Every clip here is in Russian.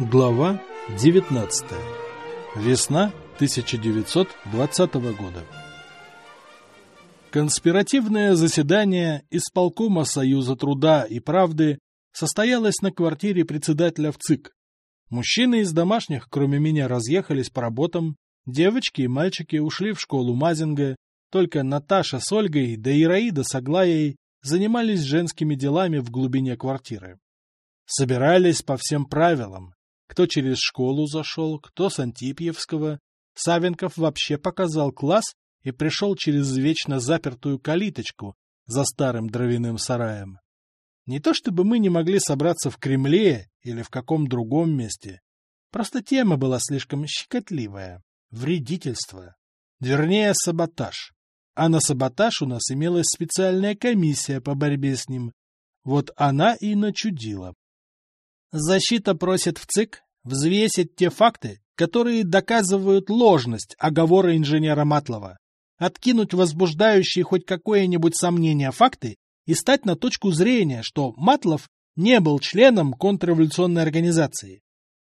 Глава 19. Весна 1920 года. Конспиративное заседание исполкома Союза труда и правды состоялось на квартире председателя в ЦИК. Мужчины из домашних, кроме меня, разъехались по работам, девочки и мальчики ушли в школу Мазинга, только Наташа с Ольгой да Ираида с Аглаей занимались женскими делами в глубине квартиры. Собирались по всем правилам. Кто через школу зашел, кто с Антипьевского. Савенков вообще показал класс и пришел через вечно запертую калиточку за старым дровяным сараем. Не то чтобы мы не могли собраться в Кремле или в каком другом месте. Просто тема была слишком щекотливая. Вредительство. Вернее, саботаж а на саботаж у нас имелась специальная комиссия по борьбе с ним. Вот она и начудила. Защита просит в ЦИК взвесить те факты, которые доказывают ложность оговора инженера Матлова, откинуть возбуждающие хоть какое-нибудь сомнение факты и стать на точку зрения, что Матлов не был членом контрреволюционной организации.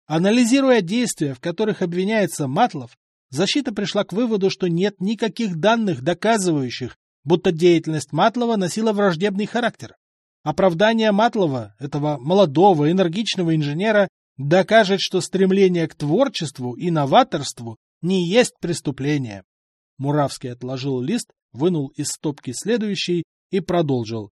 Анализируя действия, в которых обвиняется Матлов, защита пришла к выводу, что нет никаких данных, доказывающих, будто деятельность Матлова носила враждебный характер. Оправдание Матлова, этого молодого, энергичного инженера, докажет, что стремление к творчеству и новаторству не есть преступление. Муравский отложил лист, вынул из стопки следующий и продолжил.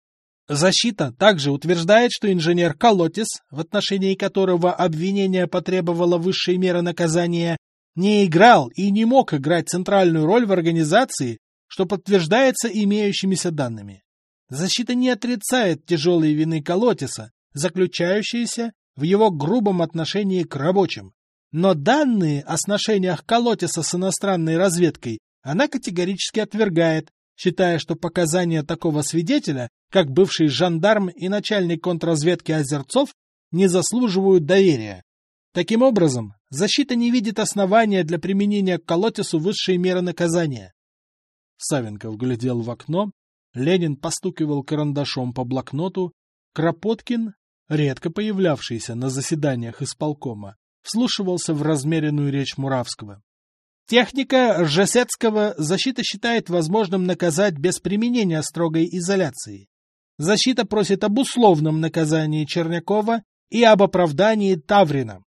Защита также утверждает, что инженер Колотис, в отношении которого обвинение потребовало высшей меры наказания, не играл и не мог играть центральную роль в организации, что подтверждается имеющимися данными. Защита не отрицает тяжелые вины Колотиса, заключающиеся в его грубом отношении к рабочим. Но данные о сношениях Колотиса с иностранной разведкой она категорически отвергает, считая, что показания такого свидетеля, как бывший жандарм и начальник контрразведки Озерцов, не заслуживают доверия. Таким образом, защита не видит основания для применения к колотису высшей меры наказания. Савенков глядел в окно, Ленин постукивал карандашом по блокноту, Кропоткин, редко появлявшийся на заседаниях исполкома, вслушивался в размеренную речь Муравского. Техника Жесецкого защита считает возможным наказать без применения строгой изоляции. Защита просит об условном наказании Чернякова и об оправдании Таврина.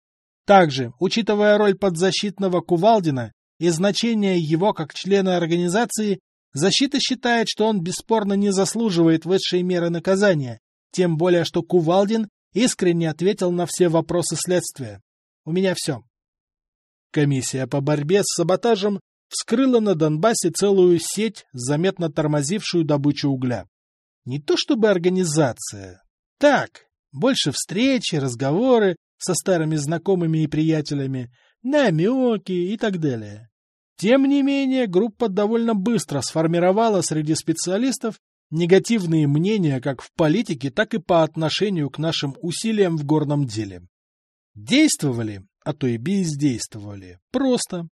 Также, учитывая роль подзащитного Кувалдина и значение его как члена организации, защита считает, что он бесспорно не заслуживает высшей меры наказания, тем более что Кувалдин искренне ответил на все вопросы следствия. У меня все. Комиссия по борьбе с саботажем вскрыла на Донбассе целую сеть, заметно тормозившую добычу угля. Не то чтобы организация. Так, больше встречи, разговоры, со старыми знакомыми и приятелями, намеки и так далее. Тем не менее, группа довольно быстро сформировала среди специалистов негативные мнения как в политике, так и по отношению к нашим усилиям в горном деле. Действовали, а то и бездействовали, просто.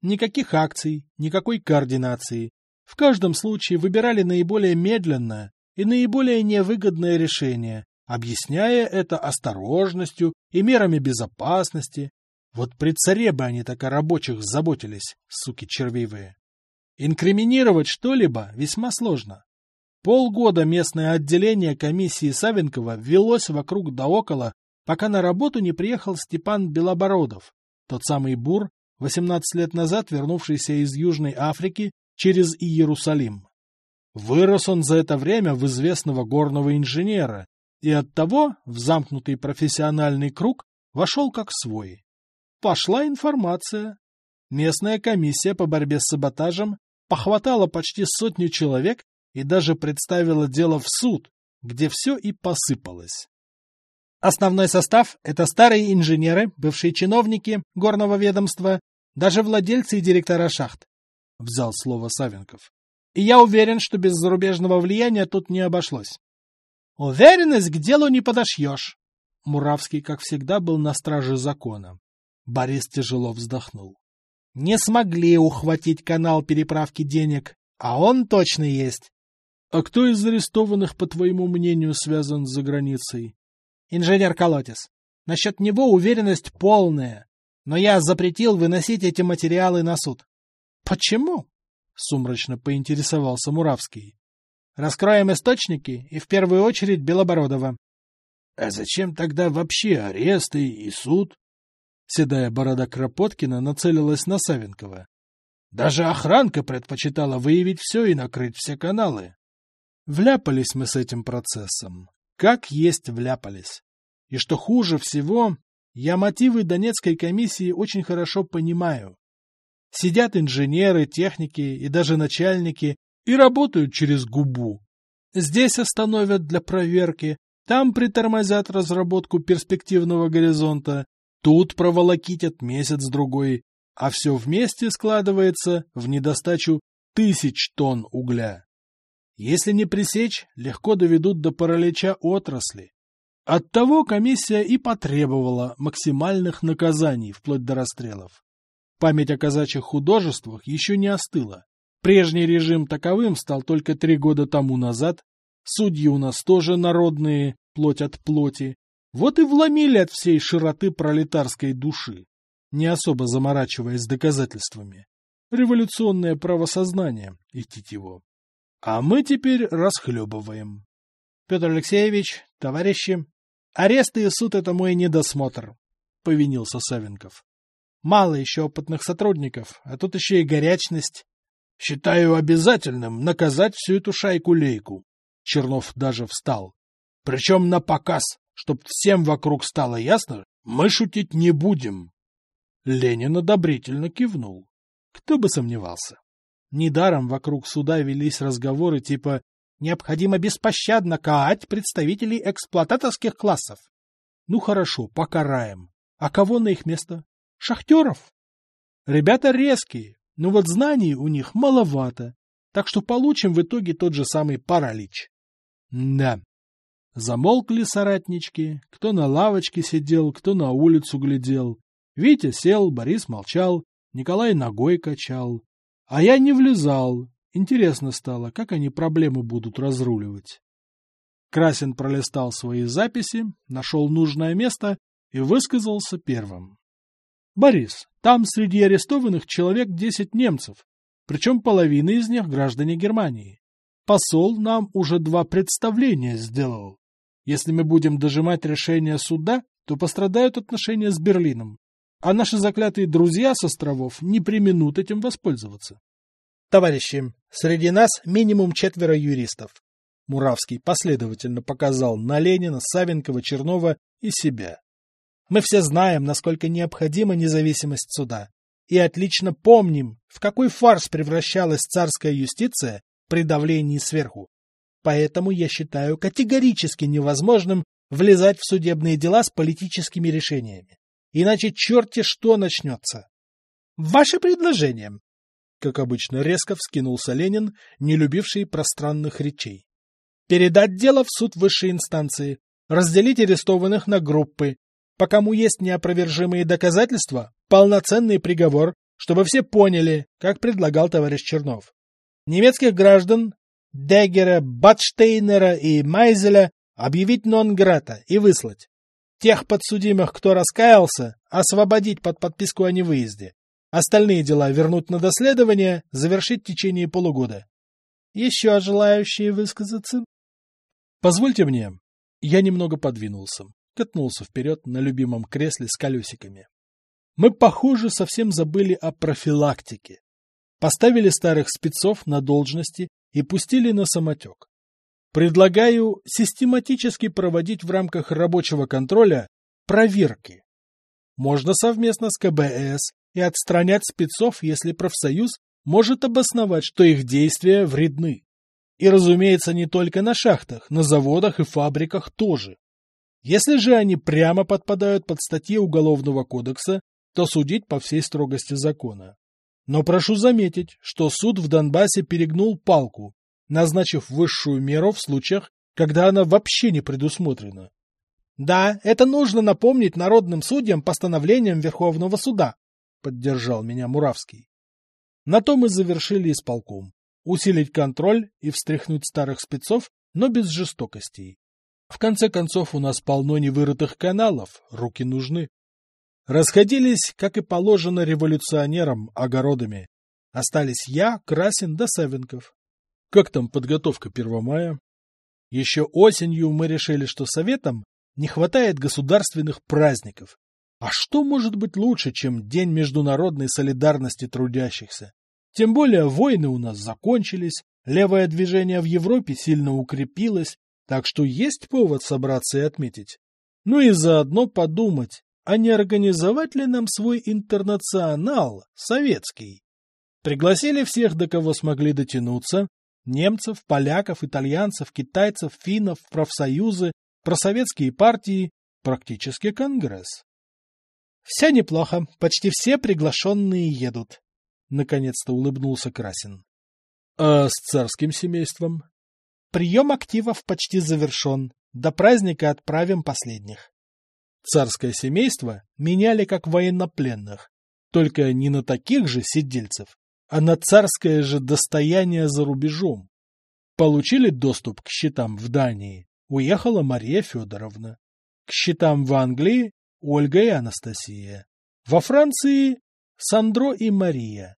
Никаких акций, никакой координации. В каждом случае выбирали наиболее медленное и наиболее невыгодное решение, объясняя это осторожностью и мерами безопасности. Вот при царе бы они так о рабочих заботились, суки червивые. Инкриминировать что-либо весьма сложно. Полгода местное отделение комиссии Савенкова велось вокруг да около, пока на работу не приехал Степан Белобородов, тот самый бур, 18 лет назад вернувшийся из Южной Африки через Иерусалим. Вырос он за это время в известного горного инженера, и оттого в замкнутый профессиональный круг вошел как свой. Пошла информация. Местная комиссия по борьбе с саботажем похватала почти сотню человек и даже представила дело в суд, где все и посыпалось. Основной состав – это старые инженеры, бывшие чиновники горного ведомства, даже владельцы и директора шахт, – взял слово Савенков. И я уверен, что без зарубежного влияния тут не обошлось. Уверенность к делу не подошьешь. Муравский, как всегда, был на страже закона. Борис тяжело вздохнул. Не смогли ухватить канал переправки денег, а он точно есть. А кто из арестованных, по твоему мнению, связан с заграницей? Инженер Колотис. Насчет него уверенность полная, но я запретил выносить эти материалы на суд. — Почему? — сумрачно поинтересовался Муравский. — Раскроем источники и в первую очередь Белобородова. — А зачем тогда вообще аресты и суд? Седая борода Кропоткина нацелилась на Савенкова. Даже охранка предпочитала выявить все и накрыть все каналы. Вляпались мы с этим процессом. Как есть вляпались. И что хуже всего, я мотивы Донецкой комиссии очень хорошо понимаю. Сидят инженеры, техники и даже начальники и работают через губу. Здесь остановят для проверки, там притормозят разработку перспективного горизонта, тут проволокитят месяц-другой, а все вместе складывается в недостачу тысяч тонн угля. Если не пресечь, легко доведут до паралича отрасли. Оттого комиссия и потребовала максимальных наказаний, вплоть до расстрелов. Память о казачьих художествах еще не остыла. Прежний режим таковым стал только три года тому назад. Судьи у нас тоже народные, плоть от плоти. Вот и вломили от всей широты пролетарской души, не особо заморачиваясь доказательствами. Революционное правосознание, идти его. А мы теперь расхлебываем. Петр Алексеевич, товарищи, аресты и суд — это мой недосмотр, — повинился Савенков. Мало еще опытных сотрудников, а тут еще и горячность. Считаю обязательным наказать всю эту шайку-лейку. Чернов даже встал. Причем на показ, чтоб всем вокруг стало ясно, мы шутить не будем. Ленин одобрительно кивнул. Кто бы сомневался. Недаром вокруг суда велись разговоры типа «необходимо беспощадно каать представителей эксплуататорских классов». Ну хорошо, покараем. А кого на их место? Шахтеров. Ребята резкие, но вот знаний у них маловато, так что получим в итоге тот же самый паралич. Да. Замолкли соратнички, кто на лавочке сидел, кто на улицу глядел. Витя сел, Борис молчал, Николай ногой качал. А я не влезал. Интересно стало, как они проблемы будут разруливать. Красин пролистал свои записи, нашел нужное место и высказался первым. Борис, там среди арестованных человек десять немцев, причем половина из них граждане Германии. Посол нам уже два представления сделал. Если мы будем дожимать решение суда, то пострадают отношения с Берлином, а наши заклятые друзья с островов не применут этим воспользоваться. Товарищи, среди нас минимум четверо юристов. Муравский последовательно показал на Ленина, Савенкова, Чернова и себя. Мы все знаем, насколько необходима независимость суда. И отлично помним, в какой фарс превращалась царская юстиция при давлении сверху. Поэтому я считаю категорически невозможным влезать в судебные дела с политическими решениями. Иначе черти что начнется. Ваше предложение. Как обычно, резко вскинулся Ленин, не любивший пространных речей. Передать дело в суд высшей инстанции, разделить арестованных на группы, по кому есть неопровержимые доказательства, полноценный приговор, чтобы все поняли, как предлагал товарищ Чернов. Немецких граждан Деггера, Батштейнера и Майзеля объявить нон-грата и выслать. Тех подсудимых, кто раскаялся, освободить под подписку о невыезде. Остальные дела вернуть на доследование, завершить в течение полугода. Еще желающие высказаться? Позвольте мне. Я немного подвинулся катнулся вперед на любимом кресле с колесиками. Мы, похоже, совсем забыли о профилактике. Поставили старых спецов на должности и пустили на самотек. Предлагаю систематически проводить в рамках рабочего контроля проверки. Можно совместно с КБС и отстранять спецов, если профсоюз может обосновать, что их действия вредны. И, разумеется, не только на шахтах, на заводах и фабриках тоже. Если же они прямо подпадают под статьи Уголовного кодекса, то судить по всей строгости закона. Но прошу заметить, что суд в Донбассе перегнул палку, назначив высшую меру в случаях, когда она вообще не предусмотрена. Да, это нужно напомнить народным судьям постановлением Верховного суда, поддержал меня Муравский. На то мы завершили исполком. Усилить контроль и встряхнуть старых спецов, но без жестокостей. В конце концов, у нас полно невырытых каналов, руки нужны. Расходились, как и положено революционерам, огородами. Остались я, Красин да Савенков. Как там подготовка 1 мая? Еще осенью мы решили, что советам не хватает государственных праздников. А что может быть лучше, чем День международной солидарности трудящихся? Тем более войны у нас закончились, левое движение в Европе сильно укрепилось, так что есть повод собраться и отметить. Ну и заодно подумать, а не организовать ли нам свой интернационал, советский? Пригласили всех, до кого смогли дотянуться, немцев, поляков, итальянцев, китайцев, финнов, профсоюзы, просоветские партии, практически конгресс. Все неплохо, почти все приглашенные едут. Наконец-то улыбнулся Красин. А с царским семейством? Прием активов почти завершен. До праздника отправим последних. Царское семейство меняли как военнопленных, только не на таких же сидельцев, а на царское же достояние за рубежом. Получили доступ к счетам в Дании, уехала Мария Федоровна. К счетам в Англии Ольга и Анастасия. Во Франции Сандро и Мария.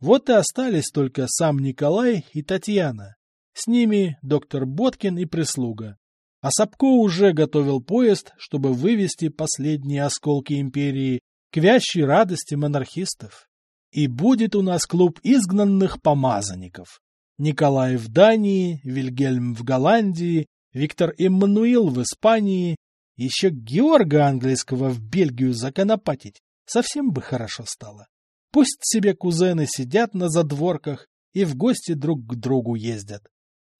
Вот и остались только сам Николай и Татьяна. С ними доктор Боткин и прислуга. А Сапко уже готовил поезд, чтобы вывести последние осколки империи к вящей радости монархистов. И будет у нас клуб изгнанных помазанников. Николай в Дании, Вильгельм в Голландии, Виктор Эммануил в Испании, еще Георга Английского в Бельгию законопатить. Совсем бы хорошо стало. Пусть себе кузены сидят на задворках и в гости друг к другу ездят.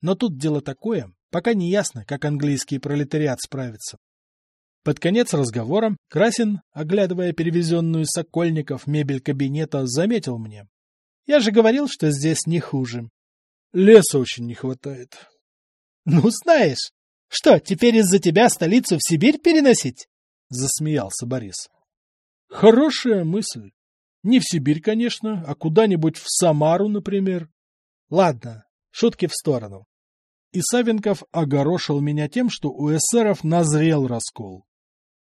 Но тут дело такое, пока не ясно, как английский пролетариат справится. Под конец разговора Красин, оглядывая перевезенную Сокольников мебель кабинета, заметил мне. Я же говорил, что здесь не хуже. Леса очень не хватает. Ну, знаешь, что, теперь из-за тебя столицу в Сибирь переносить? Засмеялся Борис. Хорошая мысль. Не в Сибирь, конечно, а куда-нибудь в Самару, например. Ладно, шутки в сторону. И Савенков огорошил меня тем, что у эсеров назрел раскол.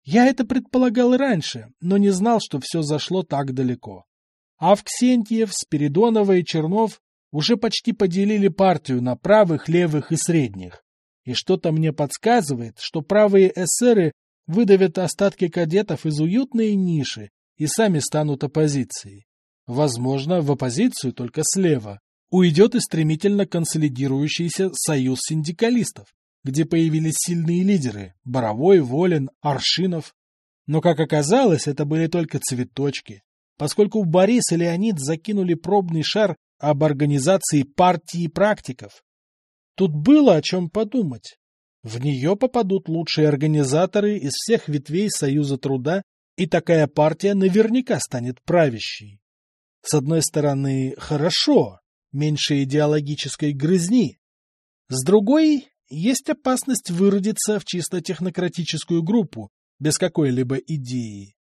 Я это предполагал раньше, но не знал, что все зашло так далеко. Авксентьев, Спиридонова и Чернов уже почти поделили партию на правых, левых и средних. И что-то мне подсказывает, что правые эсеры выдавят остатки кадетов из уютной ниши и сами станут оппозицией. Возможно, в оппозицию только слева. Уйдет и стремительно консолидирующийся союз синдикалистов, где появились сильные лидеры – Боровой, Волин, Аршинов. Но, как оказалось, это были только цветочки, поскольку Борис и Леонид закинули пробный шар об организации партии практиков. Тут было о чем подумать. В нее попадут лучшие организаторы из всех ветвей Союза труда и такая партия наверняка станет правящей. С одной стороны, хорошо, меньше идеологической грызни. С другой, есть опасность выродиться в чисто технократическую группу, без какой-либо идеи.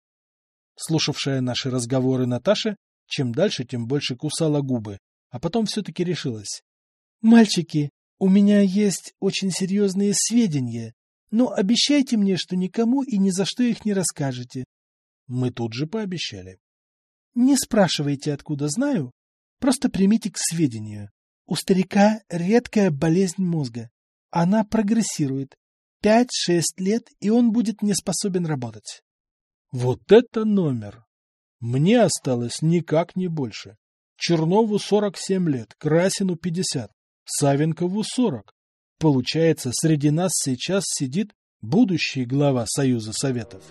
Слушавшая наши разговоры Наташа, чем дальше, тем больше кусала губы, а потом все-таки решилась. — Мальчики, у меня есть очень серьезные сведения, но обещайте мне, что никому и ни за что их не расскажете. Мы тут же пообещали. Не спрашивайте, откуда знаю. Просто примите к сведению. У старика редкая болезнь мозга. Она прогрессирует. Пять-шесть лет, и он будет не способен работать. Вот это номер! Мне осталось никак не больше. Чернову 47 лет, Красину 50, Савенкову 40. Получается, среди нас сейчас сидит будущий глава Союза Советов.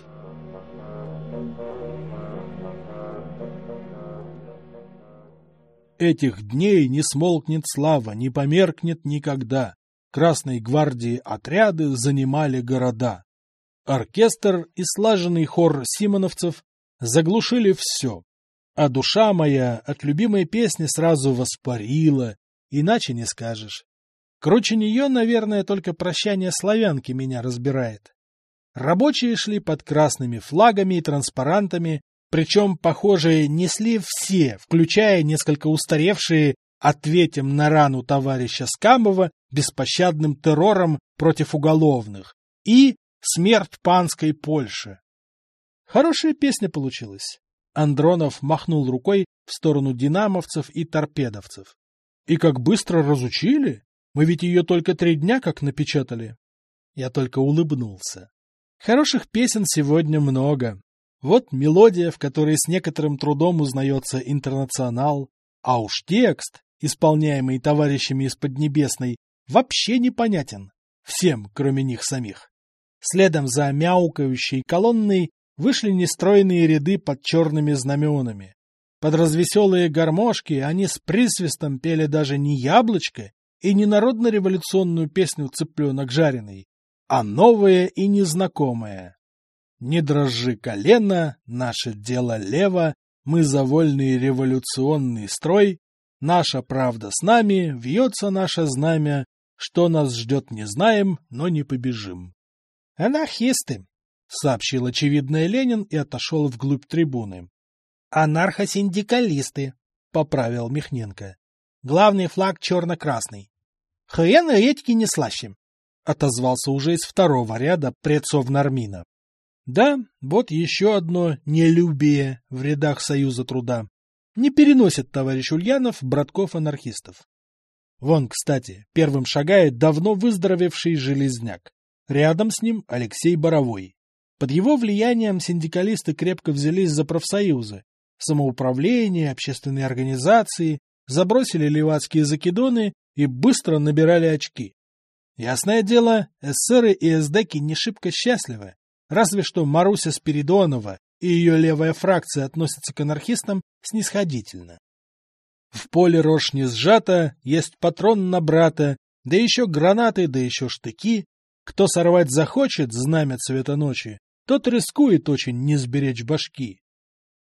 Этих дней не смолкнет слава, не померкнет никогда. Красной гвардии отряды занимали города. Оркестр и слаженный хор симоновцев заглушили все. А душа моя от любимой песни сразу воспарила, иначе не скажешь. Круче нее, наверное, только прощание славянки меня разбирает. Рабочие шли под красными флагами и транспарантами, причем, похоже, несли все, включая несколько устаревшие «Ответим на рану товарища Скамова беспощадным террором против уголовных», и «Смерть панской Польши». Хорошая песня получилась. Андронов махнул рукой в сторону динамовцев и торпедовцев. И как быстро разучили? Мы ведь ее только три дня как напечатали. Я только улыбнулся. Хороших песен сегодня много. Вот мелодия, в которой с некоторым трудом узнается интернационал, а уж текст, исполняемый товарищами из Поднебесной, вообще непонятен. Всем, кроме них самих. Следом за мяукающей колонной вышли нестройные ряды под черными знаменами. Под развеселые гармошки они с присвистом пели даже не яблочко и не народно-революционную песню «Цыпленок жареный», а новое и незнакомое. «Не дрожи колено, наше дело лево, мы за вольный революционный строй, наша правда с нами, вьется наше знамя, что нас ждет не знаем, но не побежим». «Анархисты», — сообщил очевидный Ленин и отошел вглубь трибуны. «Анархосиндикалисты», — поправил Михненко. «Главный флаг черно-красный. Хрен редьки не слаще», — отозвался уже из второго ряда предсов Нормина. Да, вот еще одно нелюбие в рядах Союза труда. Не переносит товарищ Ульянов братков-анархистов. Вон, кстати, первым шагает давно выздоровевший Железняк. Рядом с ним Алексей Боровой. Под его влиянием синдикалисты крепко взялись за профсоюзы, самоуправление, общественные организации, забросили левацкие закидоны и быстро набирали очки. Ясное дело, эсеры и эсдеки не шибко счастливы, разве что Маруся Спиридонова и ее левая фракция относятся к анархистам снисходительно. В поле рожь не сжата, есть патрон на брата, да еще гранаты, да еще штыки, кто сорвать захочет знамя цвета ночи, тот рискует очень не сберечь башки.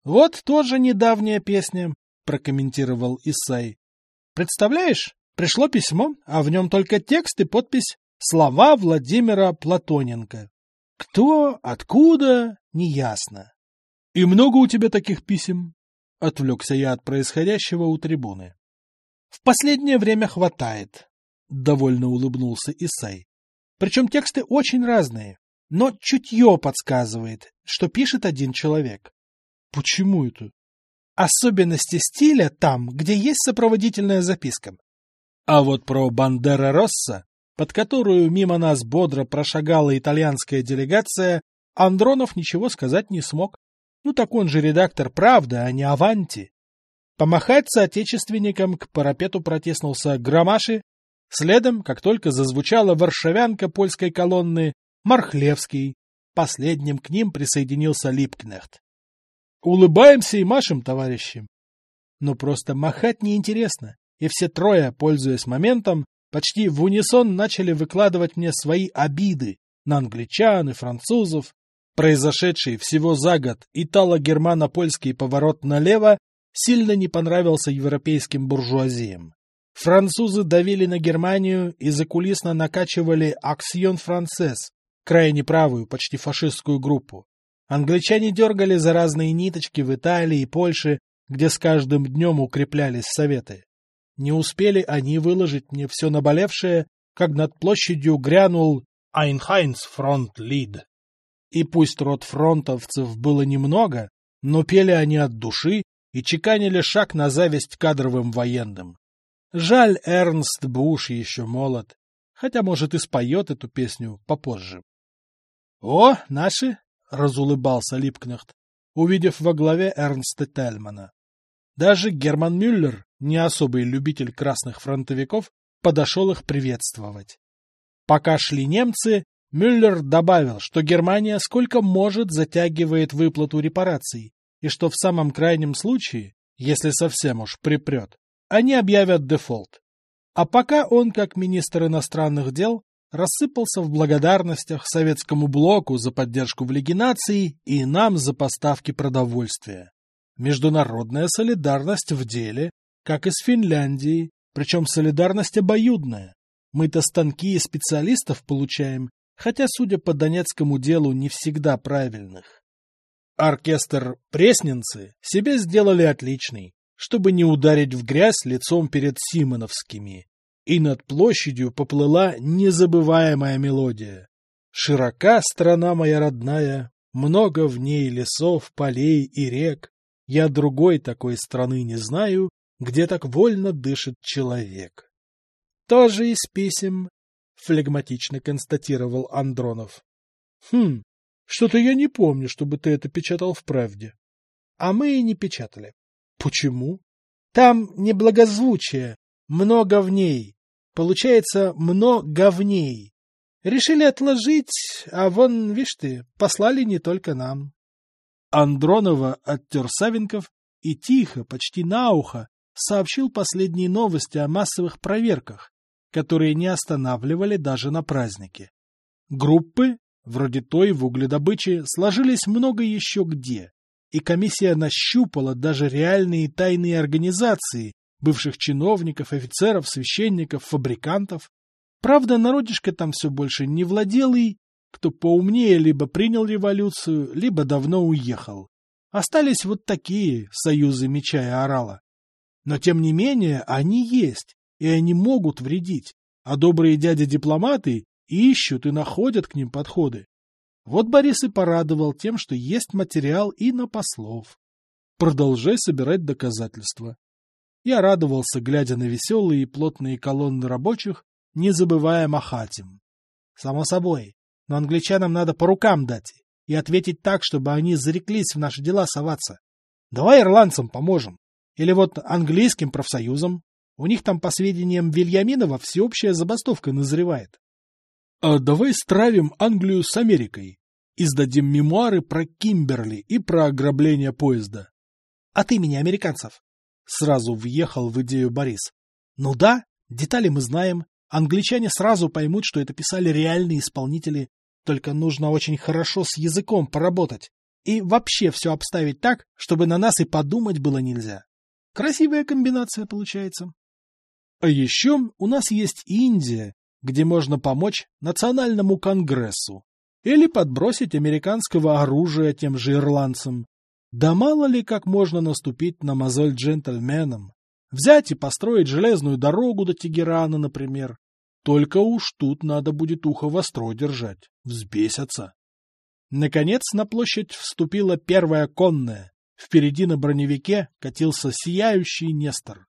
Вот тоже недавняя песня, прокомментировал Исай. Представляешь, пришло письмо, а в нем только текст и подпись «Слова Владимира Платоненко». Кто, откуда, неясно. — И много у тебя таких писем? — отвлекся я от происходящего у трибуны. — В последнее время хватает, — довольно улыбнулся Исай. Причем тексты очень разные, но чутье подсказывает, что пишет один человек. Почему это? Особенности стиля там, где есть сопроводительная записка. А вот про Бандера Росса, под которую мимо нас бодро прошагала итальянская делегация, Андронов ничего сказать не смог. Ну так он же редактор «Правда», а не «Аванти». Помахать соотечественникам к парапету протиснулся Громаши, Следом, как только зазвучала варшавянка польской колонны, Мархлевский. Последним к ним присоединился Липкнехт. Улыбаемся и машем, товарищи. Но просто махать неинтересно, и все трое, пользуясь моментом, почти в унисон начали выкладывать мне свои обиды на англичан и французов. Произошедший всего за год итало-германо-польский поворот налево сильно не понравился европейским буржуазиям. Французы давили на Германию и закулисно накачивали «Action française», крайне правую, почти фашистскую группу. Англичане дергали за разные ниточки в Италии и Польше, где с каждым днем укреплялись советы. Не успели они выложить мне все наболевшее, как над площадью грянул «Einheitsfrontlied». И пусть рот-фронтовцев было немного, но пели они от души и чеканили шаг на зависть кадровым военным. Жаль, Эрнст Буш еще молод, хотя, может, и споет эту песню попозже. — О, наши! — разулыбался Липкнехт, увидев во главе Эрнста Тельмана. Даже Герман Мюллер, не особый любитель красных фронтовиков, подошел их приветствовать. Пока шли немцы, Мюллер добавил, что Германия сколько может затягивает выплату репараций, и что в самом крайнем случае, если совсем уж припрет, они объявят дефолт. А пока он, как министр иностранных дел, рассыпался в благодарностях советскому блоку за поддержку в Лиге наций и нам за поставки продовольствия. Международная солидарность в деле, как и с Финляндией, причем солидарность обоюдная. Мы-то станки и специалистов получаем, хотя, судя по донецкому делу, не всегда правильных. Оркестр «Пресненцы» себе сделали отличный чтобы не ударить в грязь лицом перед Симоновскими. И над площадью поплыла незабываемая мелодия. Широка страна моя родная, много в ней лесов, полей и рек. Я другой такой страны не знаю, где так вольно дышит человек. Тоже из писем, флегматично констатировал Андронов. Хм, что-то я не помню, чтобы ты это печатал в правде. А мы и не печатали. Почему? Там неблагозвучие, много в ней. Получается, много в ней. Решили отложить, а вон, видишь ты, послали не только нам. Андронова оттер Савенков и тихо, почти на ухо, сообщил последние новости о массовых проверках, которые не останавливали даже на празднике. Группы, вроде той в угледобыче, сложились много еще где, и комиссия нащупала даже реальные тайные организации, бывших чиновников, офицеров, священников, фабрикантов, Правда, народишко там все больше не владел и, кто поумнее, либо принял революцию, либо давно уехал. Остались вот такие союзы меча и орала. Но тем не менее они есть, и они могут вредить, а добрые дяди-дипломаты ищут и находят к ним подходы. Вот Борис и порадовал тем, что есть материал и на послов. Продолжай собирать доказательства. Я радовался, глядя на веселые и плотные колонны рабочих, не забывая махать им. Само собой, но англичанам надо по рукам дать и ответить так, чтобы они зареклись в наши дела соваться. Давай ирландцам поможем. Или вот английским профсоюзам. У них там, по сведениям Вильяминова, всеобщая забастовка назревает. А давай стравим Англию с Америкой. Издадим мемуары про Кимберли и про ограбление поезда. Ты меня американцев. Сразу въехал в идею Борис. Ну да, детали мы знаем, Англичане сразу поймут, что это писали реальные исполнители, только нужно очень хорошо с языком поработать и вообще все обставить так, чтобы на нас и подумать было нельзя. Красивая комбинация получается. А еще у нас есть Индия, где можно помочь национальному конгрессу или подбросить американского оружия тем же ирландцам. Да мало ли как можно наступить на мозоль джентльменам. Взять и построить железную дорогу до Тегерана, например. Только уж тут надо будет ухо востро держать. Взбесятся. Наконец на площадь вступила первая конная. Впереди на броневике катился сияющий Нестор.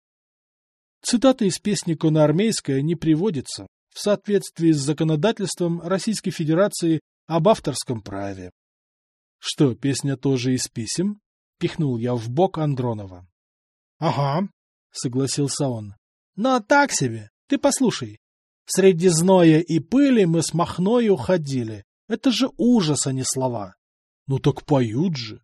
Цитата из песни «Конноармейская» не приводится в соответствии с законодательством Российской Федерации об авторском праве. — Что, песня тоже из писем? — пихнул я в бок Андронова. — Ага, — согласился он. — Но так себе. Ты послушай. Среди зноя и пыли мы с Махною ходили. Это же ужас, а не слова. — Ну так поют же.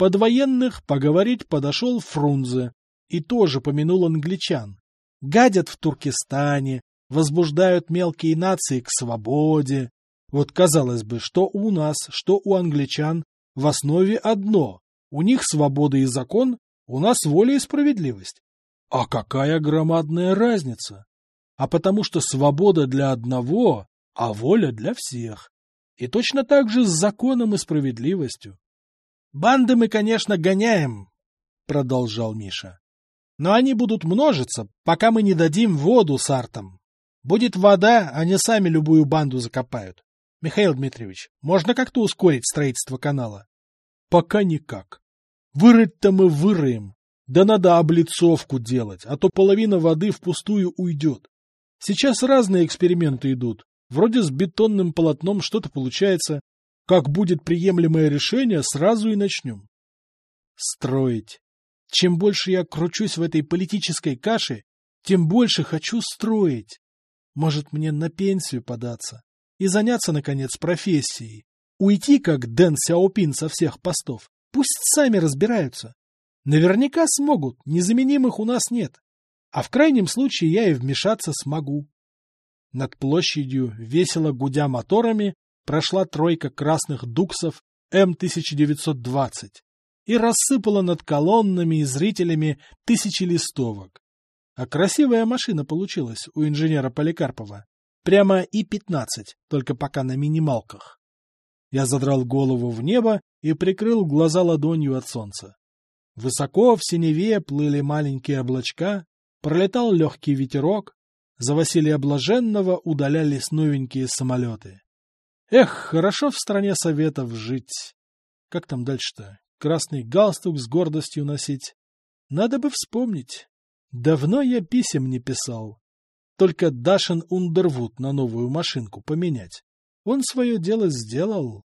Под военных поговорить подошел Фрунзе и тоже помянул англичан. Гадят в Туркестане, возбуждают мелкие нации к свободе. Вот казалось бы, что у нас, что у англичан в основе одно. У них свобода и закон, у нас воля и справедливость. А какая громадная разница? А потому что свобода для одного, а воля для всех. И точно так же с законом и справедливостью. Банды мы, конечно, гоняем, продолжал Миша. Но они будут множиться, пока мы не дадим воду с артом. Будет вода, они сами любую банду закопают. Михаил Дмитриевич, можно как-то ускорить строительство канала? Пока никак. Вырыть-то мы выроем, да надо облицовку делать, а то половина воды впустую уйдет. Сейчас разные эксперименты идут. Вроде с бетонным полотном что-то получается. Как будет приемлемое решение, сразу и начнем. Строить. Чем больше я кручусь в этой политической каше, тем больше хочу строить. Может, мне на пенсию податься и заняться, наконец, профессией. Уйти, как Дэн Сяопин со всех постов. Пусть сами разбираются. Наверняка смогут, незаменимых у нас нет. А в крайнем случае я и вмешаться смогу. Над площадью, весело гудя моторами, прошла тройка красных дуксов М-1920 и рассыпала над колоннами и зрителями тысячи листовок. А красивая машина получилась у инженера Поликарпова. Прямо И-15, только пока на минималках. Я задрал голову в небо и прикрыл глаза ладонью от солнца. Высоко в синеве плыли маленькие облачка, пролетал легкий ветерок, за Василия Блаженного удалялись новенькие самолеты. Эх, хорошо в стране советов жить. Как там дальше-то? Красный галстук с гордостью носить. Надо бы вспомнить. Давно я писем не писал. Только Дашин Ундервуд на новую машинку поменять. Он свое дело сделал.